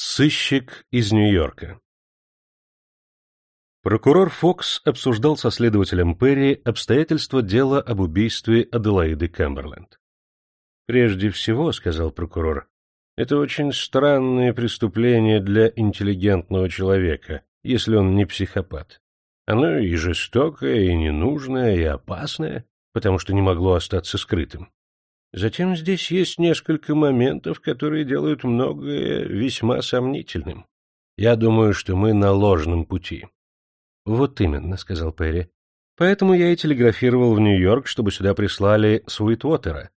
Сыщик из Нью-Йорка Прокурор Фокс обсуждал со следователем Перри обстоятельства дела об убийстве Аделаиды Кэмберленд. «Прежде всего, — сказал прокурор, — это очень странное преступление для интеллигентного человека, если он не психопат. Оно и жестокое, и ненужное, и опасное, потому что не могло остаться скрытым. Затем здесь есть несколько моментов, которые делают многое весьма сомнительным. Я думаю, что мы на ложном пути. — Вот именно, — сказал Перри. — Поэтому я и телеграфировал в Нью-Йорк, чтобы сюда прислали Суитвотера.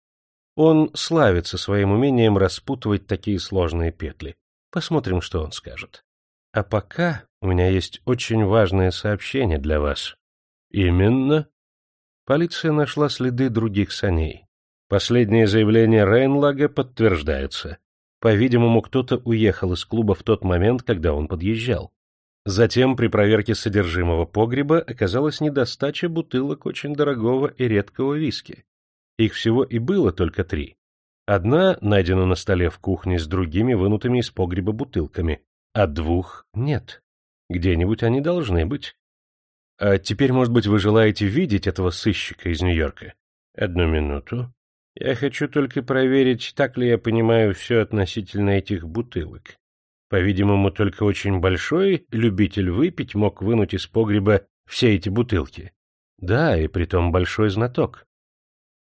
Он славится своим умением распутывать такие сложные петли. Посмотрим, что он скажет. А пока у меня есть очень важное сообщение для вас. — Именно? Полиция нашла следы других саней. Последнее заявление Рейнлага подтверждается. По-видимому, кто-то уехал из клуба в тот момент, когда он подъезжал. Затем при проверке содержимого погреба оказалась недостача бутылок очень дорогого и редкого виски. Их всего и было только три. Одна найдена на столе в кухне с другими вынутыми из погреба бутылками, а двух нет. Где-нибудь они должны быть. А теперь, может быть, вы желаете видеть этого сыщика из Нью-Йорка? Одну минуту. Я хочу только проверить, так ли я понимаю все относительно этих бутылок. По-видимому, только очень большой любитель выпить мог вынуть из погреба все эти бутылки. Да, и притом большой знаток.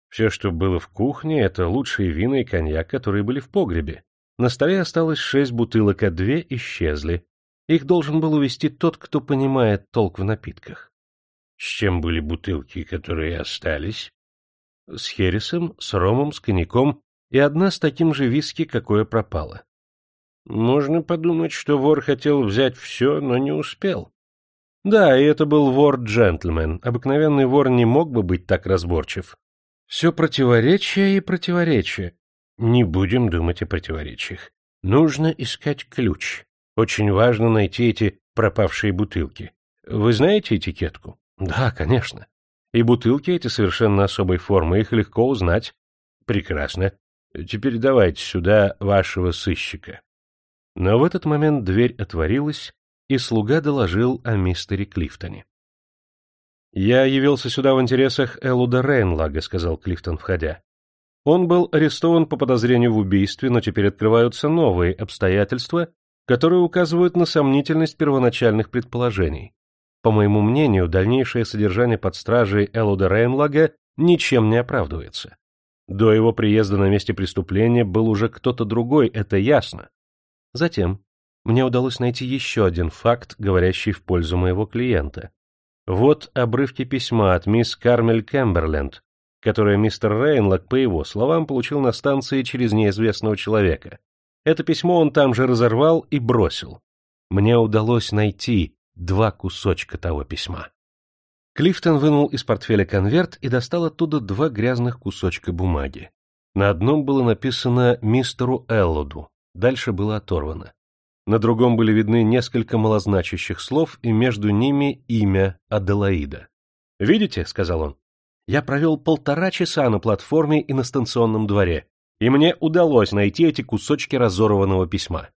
Все, что было в кухне, это лучшие вина и коньяк, которые были в погребе. На столе осталось шесть бутылок, а две исчезли. Их должен был увести тот, кто понимает толк в напитках. С чем были бутылки, которые остались? С хересом, с ромом, с коньяком и одна с таким же виски, какое пропало. Можно подумать, что вор хотел взять все, но не успел. Да, и это был вор-джентльмен. Обыкновенный вор не мог бы быть так разборчив. Все противоречие и противоречие. Не будем думать о противоречиях. Нужно искать ключ. Очень важно найти эти пропавшие бутылки. Вы знаете этикетку? Да, конечно. И бутылки эти совершенно особой формы, их легко узнать. Прекрасно. Теперь давайте сюда вашего сыщика. Но в этот момент дверь отворилась, и слуга доложил о мистере Клифтоне. «Я явился сюда в интересах Элуда Рейнлага», — сказал Клифтон, входя. Он был арестован по подозрению в убийстве, но теперь открываются новые обстоятельства, которые указывают на сомнительность первоначальных предположений. По моему мнению, дальнейшее содержание под стражей Элуда Рейнлага ничем не оправдывается. До его приезда на месте преступления был уже кто-то другой, это ясно. Затем мне удалось найти еще один факт, говорящий в пользу моего клиента. Вот обрывки письма от мисс Кармель Кэмберленд, которое мистер Рейнлаг, по его словам, получил на станции через неизвестного человека. Это письмо он там же разорвал и бросил. Мне удалось найти два кусочка того письма. Клифтон вынул из портфеля конверт и достал оттуда два грязных кусочка бумаги. На одном было написано «Мистеру Эллоду», дальше было оторвано. На другом были видны несколько малозначащих слов, и между ними имя Аделаида. «Видите», — сказал он, — «я провел полтора часа на платформе и на станционном дворе, и мне удалось найти эти кусочки разорванного письма.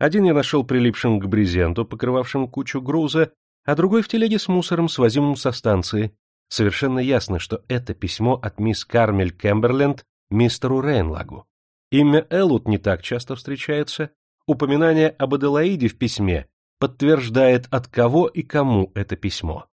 Один я нашел прилипшим к брезенту, покрывавшим кучу груза, а другой в телеге с мусором, свозимым со станции. Совершенно ясно, что это письмо от мисс Кармель Кэмберленд мистеру Рейнлагу. Имя Эллут не так часто встречается. Упоминание об Аделаиде в письме подтверждает, от кого и кому это письмо.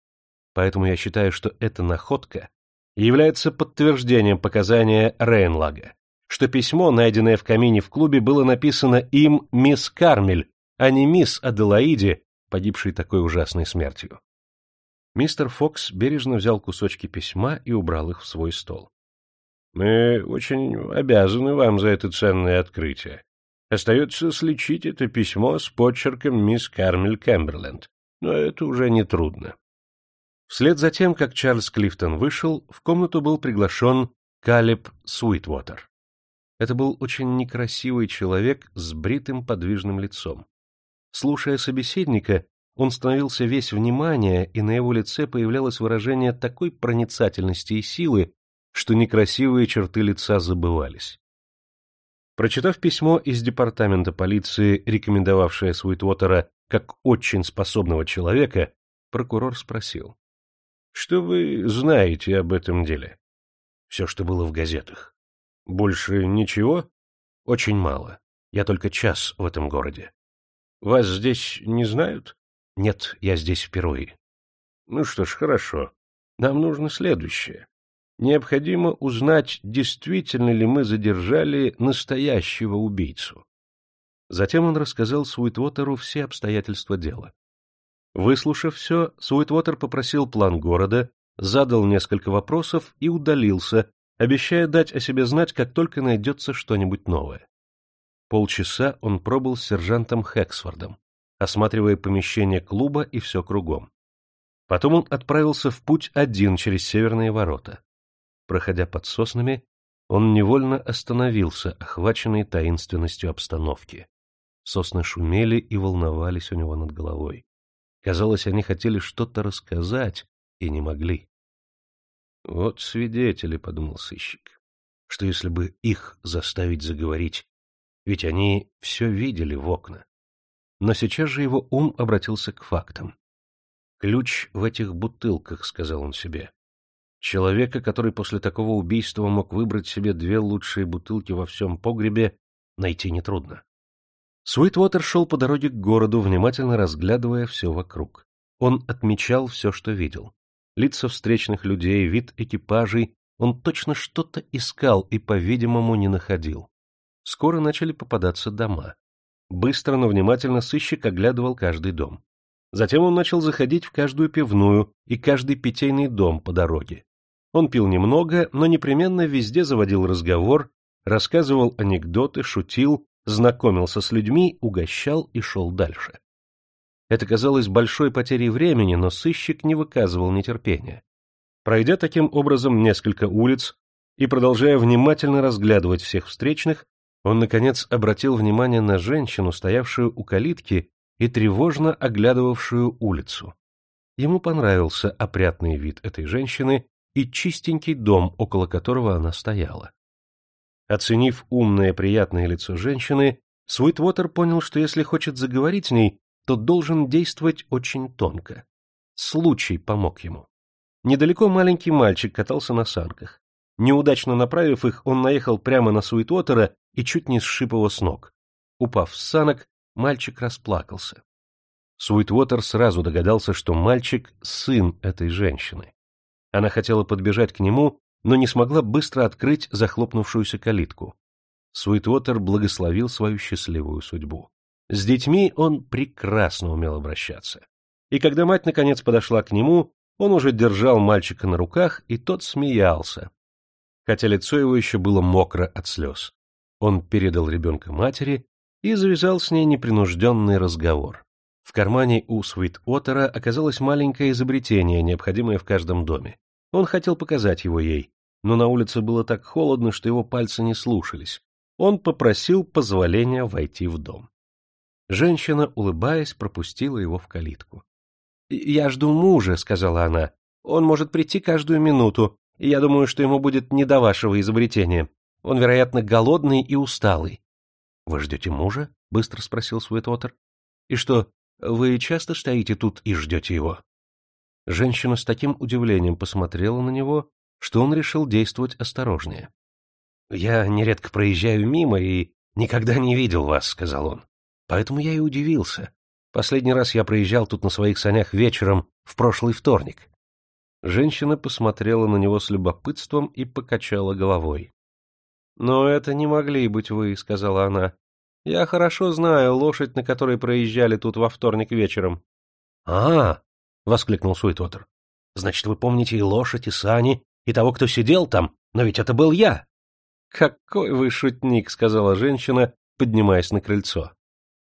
Поэтому я считаю, что эта находка является подтверждением показания Рейнлага что письмо, найденное в камине в клубе, было написано им мисс Кармель, а не мисс Аделаиде, погибшей такой ужасной смертью. Мистер Фокс бережно взял кусочки письма и убрал их в свой стол. — Мы очень обязаны вам за это ценное открытие. Остается сличить это письмо с подчерком мисс Кармель Кэмберленд, но это уже не трудно. Вслед за тем, как Чарльз Клифтон вышел, в комнату был приглашен Калеб Суитвотер. Это был очень некрасивый человек с бритым подвижным лицом. Слушая собеседника, он становился весь внимание, и на его лице появлялось выражение такой проницательности и силы, что некрасивые черты лица забывались. Прочитав письмо из департамента полиции, рекомендовавшее Суитвотера как очень способного человека, прокурор спросил. — Что вы знаете об этом деле? — Все, что было в газетах. — Больше ничего? — Очень мало. Я только час в этом городе. — Вас здесь не знают? — Нет, я здесь впервые. — Ну что ж, хорошо. Нам нужно следующее. Необходимо узнать, действительно ли мы задержали настоящего убийцу. Затем он рассказал Суитвотеру все обстоятельства дела. Выслушав все, Суитвотер попросил план города, задал несколько вопросов и удалился, обещая дать о себе знать, как только найдется что-нибудь новое. Полчаса он пробыл с сержантом Хэксфордом, осматривая помещение клуба и все кругом. Потом он отправился в путь один через северные ворота. Проходя под соснами, он невольно остановился, охваченный таинственностью обстановки. Сосны шумели и волновались у него над головой. Казалось, они хотели что-то рассказать и не могли. «Вот свидетели», — подумал сыщик, — «что если бы их заставить заговорить? Ведь они все видели в окна». Но сейчас же его ум обратился к фактам. «Ключ в этих бутылках», — сказал он себе. Человека, который после такого убийства мог выбрать себе две лучшие бутылки во всем погребе, найти нетрудно. Суитвотер шел по дороге к городу, внимательно разглядывая все вокруг. Он отмечал все, что видел. Лица встречных людей, вид экипажей, он точно что-то искал и, по-видимому, не находил. Скоро начали попадаться дома. Быстро, но внимательно сыщик оглядывал каждый дом. Затем он начал заходить в каждую пивную и каждый питейный дом по дороге. Он пил немного, но непременно везде заводил разговор, рассказывал анекдоты, шутил, знакомился с людьми, угощал и шел дальше. Это казалось большой потерей времени, но сыщик не выказывал нетерпения. Пройдя таким образом несколько улиц и продолжая внимательно разглядывать всех встречных, он, наконец, обратил внимание на женщину, стоявшую у калитки и тревожно оглядывавшую улицу. Ему понравился опрятный вид этой женщины и чистенький дом, около которого она стояла. Оценив умное приятное лицо женщины, Суитвотер понял, что если хочет заговорить с ней, то должен действовать очень тонко. Случай помог ему. Недалеко маленький мальчик катался на санках. Неудачно направив их, он наехал прямо на Суитвотера и чуть не сшиб его с ног. Упав с санок, мальчик расплакался. Суитвотер сразу догадался, что мальчик — сын этой женщины. Она хотела подбежать к нему, но не смогла быстро открыть захлопнувшуюся калитку. Суитвотер благословил свою счастливую судьбу. С детьми он прекрасно умел обращаться. И когда мать наконец подошла к нему, он уже держал мальчика на руках, и тот смеялся, хотя лицо его еще было мокро от слез. Он передал ребенка матери и завязал с ней непринужденный разговор. В кармане у Свит-Оттера оказалось маленькое изобретение, необходимое в каждом доме. Он хотел показать его ей, но на улице было так холодно, что его пальцы не слушались. Он попросил позволения войти в дом. Женщина, улыбаясь, пропустила его в калитку. — Я жду мужа, — сказала она. — Он может прийти каждую минуту, и я думаю, что ему будет не до вашего изобретения. Он, вероятно, голодный и усталый. — Вы ждете мужа? — быстро спросил Суэтвотер. — И что, вы часто стоите тут и ждете его? Женщина с таким удивлением посмотрела на него, что он решил действовать осторожнее. — Я нередко проезжаю мимо и никогда не видел вас, — сказал он. — Поэтому я и удивился. Последний раз я проезжал тут на своих санях вечером в прошлый вторник. Женщина посмотрела на него с любопытством и покачала головой. «Но это не могли быть вы», — сказала она. «Я хорошо знаю лошадь, на которой проезжали тут во вторник вечером». «А, — воскликнул Суетотер, — значит, вы помните и лошадь, и сани, и того, кто сидел там, но ведь это был я». «Какой вы шутник», — сказала женщина, поднимаясь на крыльцо.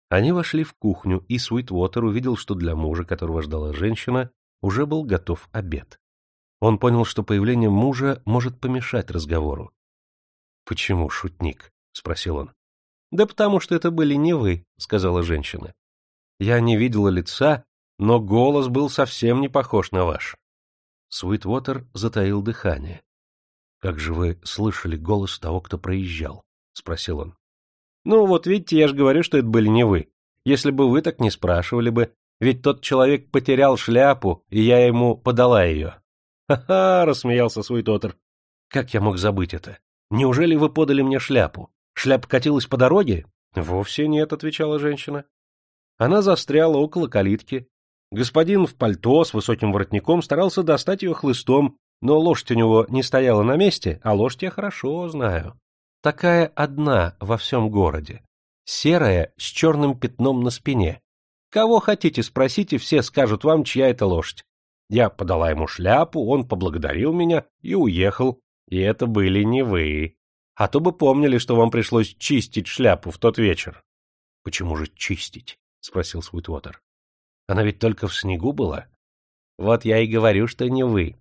Они вошли в кухню, и Суитвотер увидел, что для мужа, которого ждала женщина, уже был готов обед. Он понял, что появление мужа может помешать разговору, Почему шутник? спросил он. Да потому что это были не вы, сказала женщина. Я не видела лица, но голос был совсем не похож на ваш. Суитвотер затаил дыхание. Как же вы слышали голос того, кто проезжал? спросил он. Ну, вот видите, я же говорю, что это были не вы. Если бы вы так не спрашивали бы, ведь тот человек потерял шляпу, и я ему подала ее. «Ха-ха!» — рассмеялся Суитотер. «Как я мог забыть это? Неужели вы подали мне шляпу? Шляпа катилась по дороге?» «Вовсе нет», — отвечала женщина. Она застряла около калитки. Господин в пальто с высоким воротником старался достать ее хлыстом, но лошадь у него не стояла на месте, а лошадь я хорошо знаю. Такая одна во всем городе. Серая, с черным пятном на спине. Кого хотите, спросите, все скажут вам, чья это лошадь. Я подала ему шляпу, он поблагодарил меня и уехал. И это были не вы. А то бы помнили, что вам пришлось чистить шляпу в тот вечер. — Почему же чистить? — спросил Свитвотер. — Она ведь только в снегу была. Вот я и говорю, что не вы.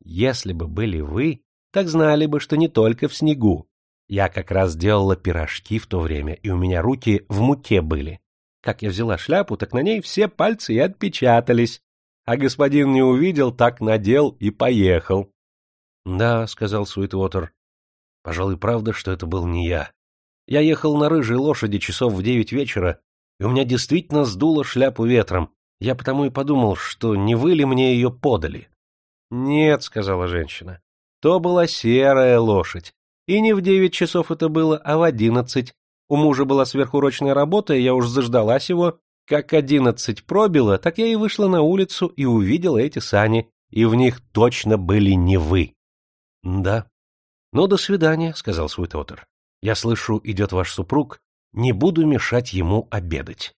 Если бы были вы, так знали бы, что не только в снегу. Я как раз делала пирожки в то время, и у меня руки в муке были. Как я взяла шляпу, так на ней все пальцы и отпечатались. А господин не увидел, так надел и поехал. — Да, — сказал Суитвотер. — Пожалуй, правда, что это был не я. Я ехал на рыжей лошади часов в девять вечера, и у меня действительно сдуло шляпу ветром. Я потому и подумал, что не вы ли мне ее подали. — Нет, — сказала женщина, — то была серая лошадь. И не в девять часов это было, а в одиннадцать. У мужа была сверхурочная работа, и я уж заждалась его. Как одиннадцать пробило, так я и вышла на улицу и увидела эти сани, и в них точно были не вы. — Да. — Ну, до свидания, — сказал Суитотер. — Я слышу, идет ваш супруг. Не буду мешать ему обедать.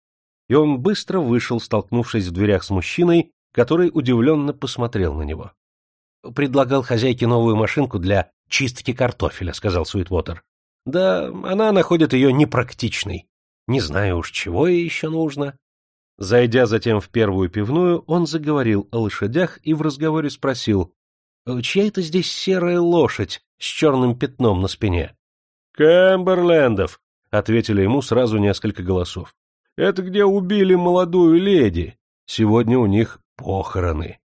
И он быстро вышел, столкнувшись в дверях с мужчиной, который удивленно посмотрел на него. Предлагал хозяйке новую машинку для чистки картофеля, сказал Суитвотер. Да, она находит ее непрактичной. Не знаю уж, чего ей еще нужно. Зайдя затем в первую пивную, он заговорил о лошадях и в разговоре спросил, «Чья это здесь серая лошадь с черным пятном на спине?» «Кэмберлендов», — ответили ему сразу несколько голосов. «Это где убили молодую леди. Сегодня у них похороны».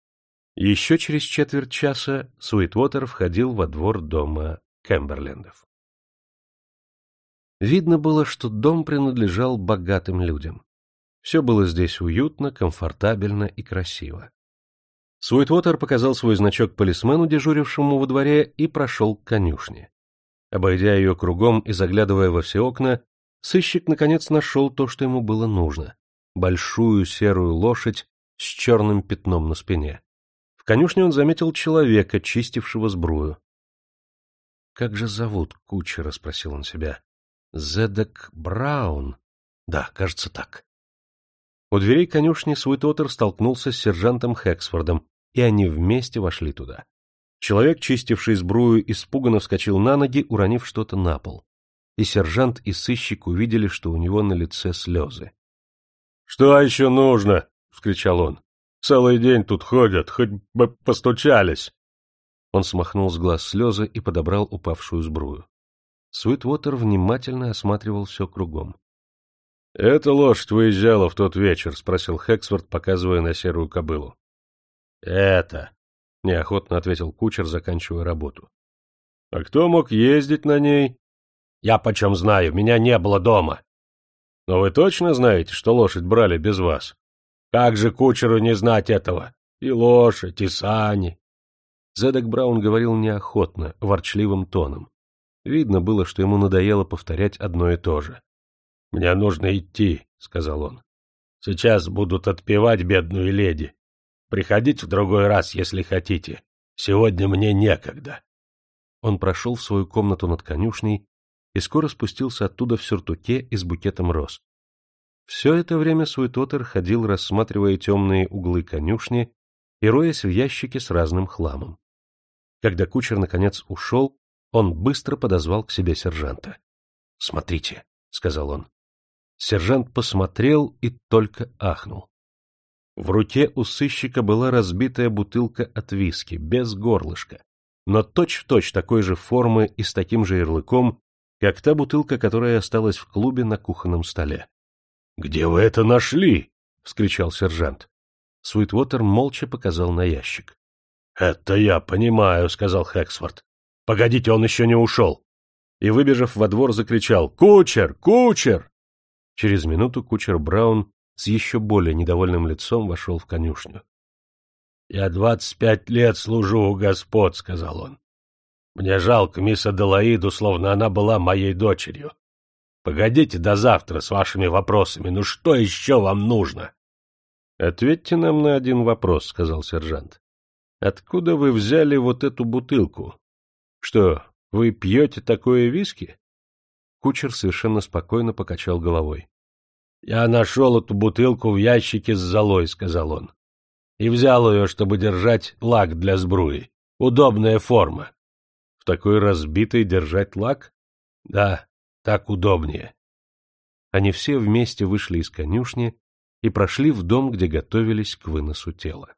Еще через четверть часа Суитвотер входил во двор дома Кэмберлендов. Видно было, что дом принадлежал богатым людям. Все было здесь уютно, комфортабельно и красиво. Суитвотер показал свой значок полисмену, дежурившему во дворе, и прошел к конюшне. Обойдя ее кругом и заглядывая во все окна, сыщик наконец нашел то, что ему было нужно — большую серую лошадь с черным пятном на спине конюшне он заметил человека, чистившего сбрую. — Как же зовут кучера? — спросил он себя. — Зедек Браун. Да, кажется, так. У дверей конюшни Суитотер столкнулся с сержантом Хексфордом, и они вместе вошли туда. Человек, чистивший сбрую, испуганно вскочил на ноги, уронив что-то на пол. И сержант и сыщик увидели, что у него на лице слезы. — Что еще нужно? — вскричал он. Целый день тут ходят, хоть бы постучались. Он смахнул с глаз слезы и подобрал упавшую сбрую. Суитвотер внимательно осматривал все кругом. — Эта лошадь выезжала в тот вечер? — спросил Хексфорд, показывая на серую кобылу. — Это, — неохотно ответил кучер, заканчивая работу. — А кто мог ездить на ней? — Я почем знаю, меня не было дома. — Но вы точно знаете, что лошадь брали без вас? Как же кучеру не знать этого? И лошадь, и сани. Зедек Браун говорил неохотно, ворчливым тоном. Видно было, что ему надоело повторять одно и то же. — Мне нужно идти, — сказал он. — Сейчас будут отпевать бедную леди. Приходите в другой раз, если хотите. Сегодня мне некогда. Он прошел в свою комнату над конюшней и скоро спустился оттуда в сюртуке и с букетом роз. Все это время Суетотер ходил, рассматривая темные углы конюшни и роясь в ящике с разным хламом. Когда кучер, наконец, ушел, он быстро подозвал к себе сержанта. — Смотрите, — сказал он. Сержант посмотрел и только ахнул. В руке у сыщика была разбитая бутылка от виски, без горлышка, но точь-в-точь точь такой же формы и с таким же ярлыком, как та бутылка, которая осталась в клубе на кухонном столе. — Где вы это нашли? — вскричал сержант. Суитвотер молча показал на ящик. — Это я понимаю, — сказал Хэксфорд. — Погодите, он еще не ушел. и, выбежав во двор, закричал «Кучер! Кучер!». Через минуту кучер Браун с еще более недовольным лицом вошел в конюшню. — Я двадцать пять лет служу у господ, — сказал он. — Мне жалко мисс Аделаиду, словно она была моей дочерью. Погодите до завтра с вашими вопросами. Ну что еще вам нужно? — Ответьте нам на один вопрос, — сказал сержант. — Откуда вы взяли вот эту бутылку? Что, вы пьете такое виски? Кучер совершенно спокойно покачал головой. — Я нашел эту бутылку в ящике с золой, — сказал он. — И взял ее, чтобы держать лак для сбруи. Удобная форма. — В такой разбитой держать лак? — Да, так удобнее. Они все вместе вышли из конюшни и прошли в дом, где готовились к выносу тела.